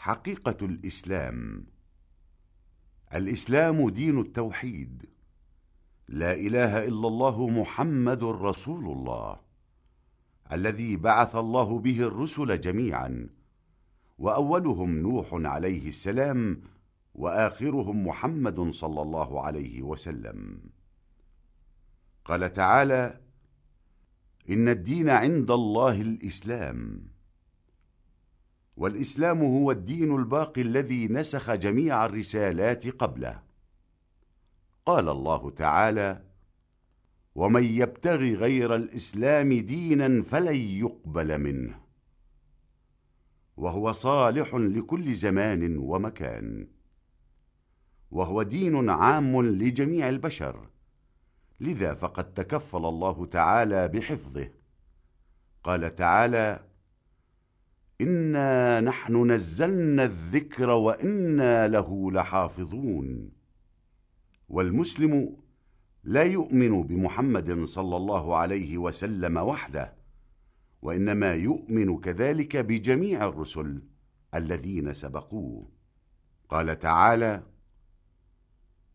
حقيقة الإسلام. الإسلام دين التوحيد. لا إله إلا الله محمد رسول الله الذي بعث الله به الرسل جميعا وأولهم نوح عليه السلام وآخرهم محمد صلى الله عليه وسلم. قال تعالى إن الدين عند الله الإسلام. والإسلام هو الدين الباقي الذي نسخ جميع الرسالات قبله. قال الله تعالى ومن يبتغ غير الإسلام دينا فلن يقبل منه. وهو صالح لكل زمان ومكان. وهو دين عام لجميع البشر. لذا فقد تكفل الله تعالى بحفظه. قال تعالى إنا نحن نزلنا الذكر وإنا له لحافظون. والمسلم لا يؤمن بمحمد صلى الله عليه وسلم وحده وإنما يؤمن كذلك بجميع الرسل الذين سبقوه. قال تعالى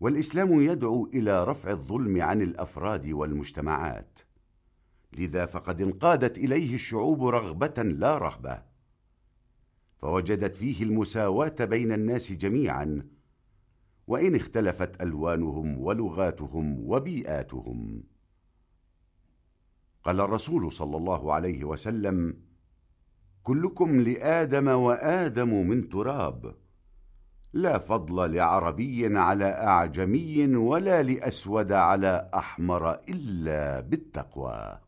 والإسلام يدعو إلى رفع الظلم عن الأفراد والمجتمعات. لذا فقد انقادت إليه الشعوب رغبة لا رهبة فوجدت فيه المساواة بين الناس جميعا وإن اختلفت ألوانهم ولغاتهم وبيئاتهم. قال الرسول صلى الله عليه وسلم كلكم لآدم وآدم من تراب لا فضل لعربي على أعجمي ولا لأسود على أحمر إلا بالتقوى.